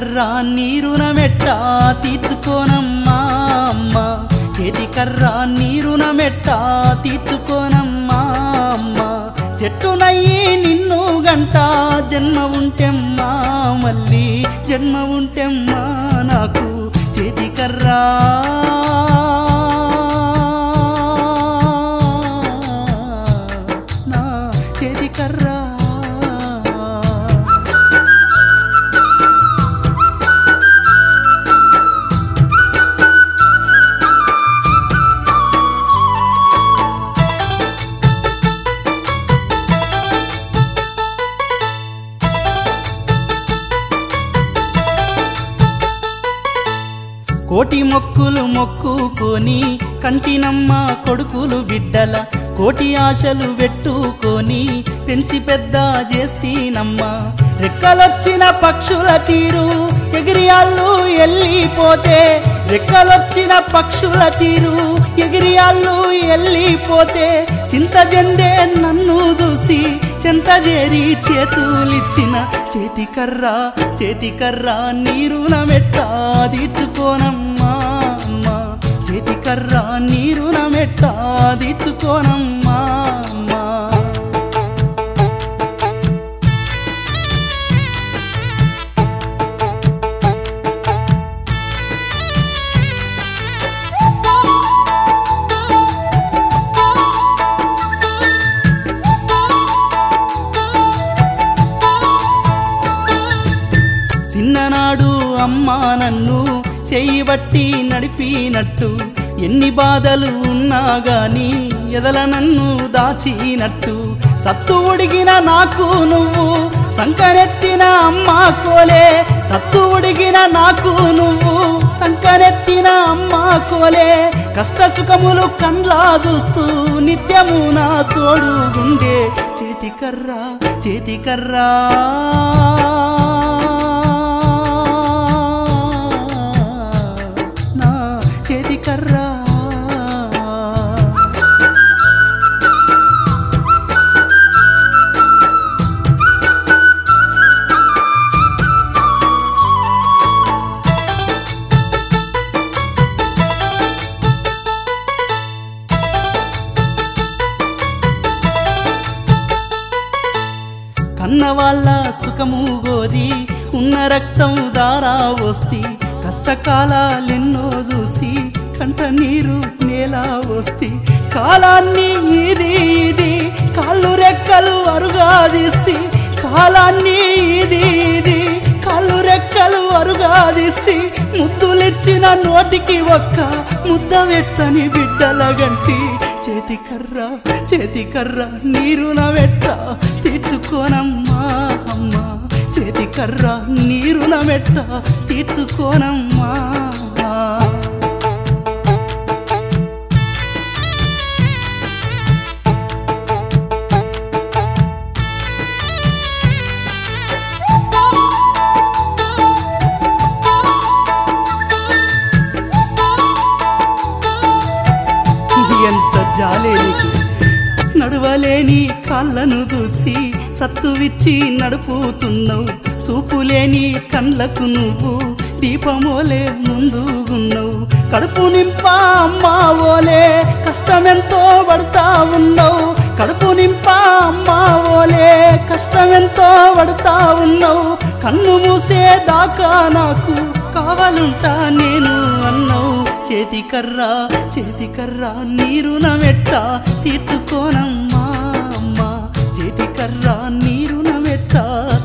చేతికర్ర నీరున మెట్ట తీర్చుకోనమ్మా అమ్మ. చేతి కర్రా నీరున మెట్ట తీర్చుకోనమ్మా అమ్మ. చెట్టునయ్యి నిన్ను గంట జన్మ ఉంటెమ్మా మళ్ళీ జన్మ ఉంటెమ్మా నాకు చేతికర్రా నా చేతికర్రా కోటి మొక్కులు మొక్కుకొని కంటినమ్మ కొడుకులు బిడ్డల కోటి ఆశలు పెట్టుకొని పెంచి పెద్ద చేస్తీనమ్మ. రెక్కలొచ్చిన పక్షుల తీరు ఎగిరియాళ్ళు వెళ్ళిపోతే రెక్కలొచ్చిన పక్షుల తీరు ఎగిరియాళ్ళు వెళ్ళిపోతే చింత జెండే నన్ను చూసి చెంత చేరి చేతులిచ్చిన చేతి కర్రా నీరున మెట్ట తీర్చుకోనమ్మా. అమ్మ చేతికర్ర నీరున మెట్ట తీర్చుకోనమ్మా. అమ్మ నన్ను చేయబట్టి నడిపినట్టు. ఎన్ని బాధలు ఉన్నా గాని ఎదల నన్ను దాచినట్టు. సత్తు ఉడిగిన నాకు నువ్వు సంకనెత్తిన అమ్మ కోలే. సత్తు ఉడిగిన నాకు నువ్వు సంకనెత్తిన అమ్మ కోలే. కష్ట సుఖములు కండ్లా చూస్తూ నిత్యము నా తోడు గుండే చేతికర్రా చేతికర్రా కన్న వాళ్ళ సుఖము గోరి ఉన్న రక్తం దారా వస్తి. కష్టకాలెన్నో చూసి కంట నీరు నేల వస్తి. కాలాన్ని ఇది ఇది కాళ్ళు రెక్కలు అరుగాదిస్తి కాలాన్ని ఇది ఇది కాళ్ళు రెక్కలు అరుగాదిస్తి ముద్దులిచ్చిన నోటికి ఒక్క ముద్ద వెట్టని బిడ్డల గంటి. చేతి కర్రా చేతి కర్ర నీరున వెట్ట. తీర్చుకోనమ్మా చేతి కర్ర నీరున వెట్ట. తీర్చుకోనమ్మా. లేని కాళ్ళను దూసి సత్తువిచ్చి నడుపుతున్నావు. చూపులేని కళ్ళకు నువ్వు దీపమోలే ముందుగున్నావు. కడుపు నింపా అమ్మా ఓలే కష్టమెంతో పడతా ఉన్నావు. కడుపు నింపా అమ్మా ఓలే కష్టమెంతో పడతా ఉన్నావు. కన్ను మూసే దాకా నాకు కావాలంటా నేను అన్నావు. చేతికర్రా చేతికర్రా నీరు మెట్ట తీర్చుకోనమ్మా. చేతి కర్ర నీరున మెట్ట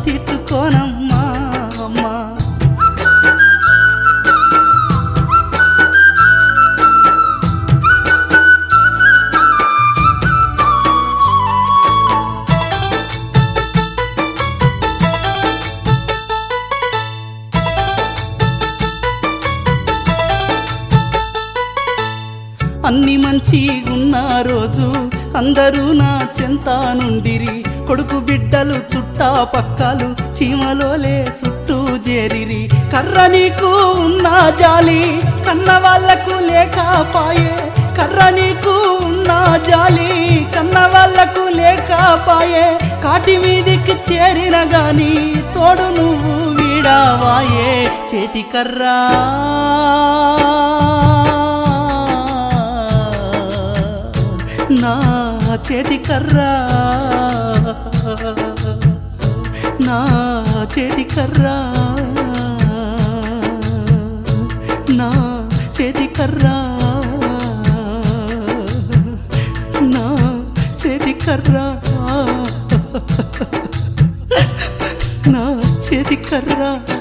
తీర్చుకోనమ్మా అమ్మా. అన్ని మంచి ఉన్న రోజు అందరూ నా చెంత నుండిరి. కొడుకు బిడ్డలు చుట్టా పక్కలు చీమలోలే చుట్టూ చేరిరి కర్ర నీకు ఉన్న జాలి కన్న వాళ్ళకు లేకపాయే కర్ర నీకు ఉన్న జాలి కన్న వాళ్ళకు లేకపాయే కాటి మీదికి చేరిన గాని తోడు నువ్వు వీడావాయే. చేతి కర్రా. నా చేతి కర్రా. నా చేతి కర్రా. నా చేతి కర్రా. నా చేతి కర్రా. నా చేతి కర్రా.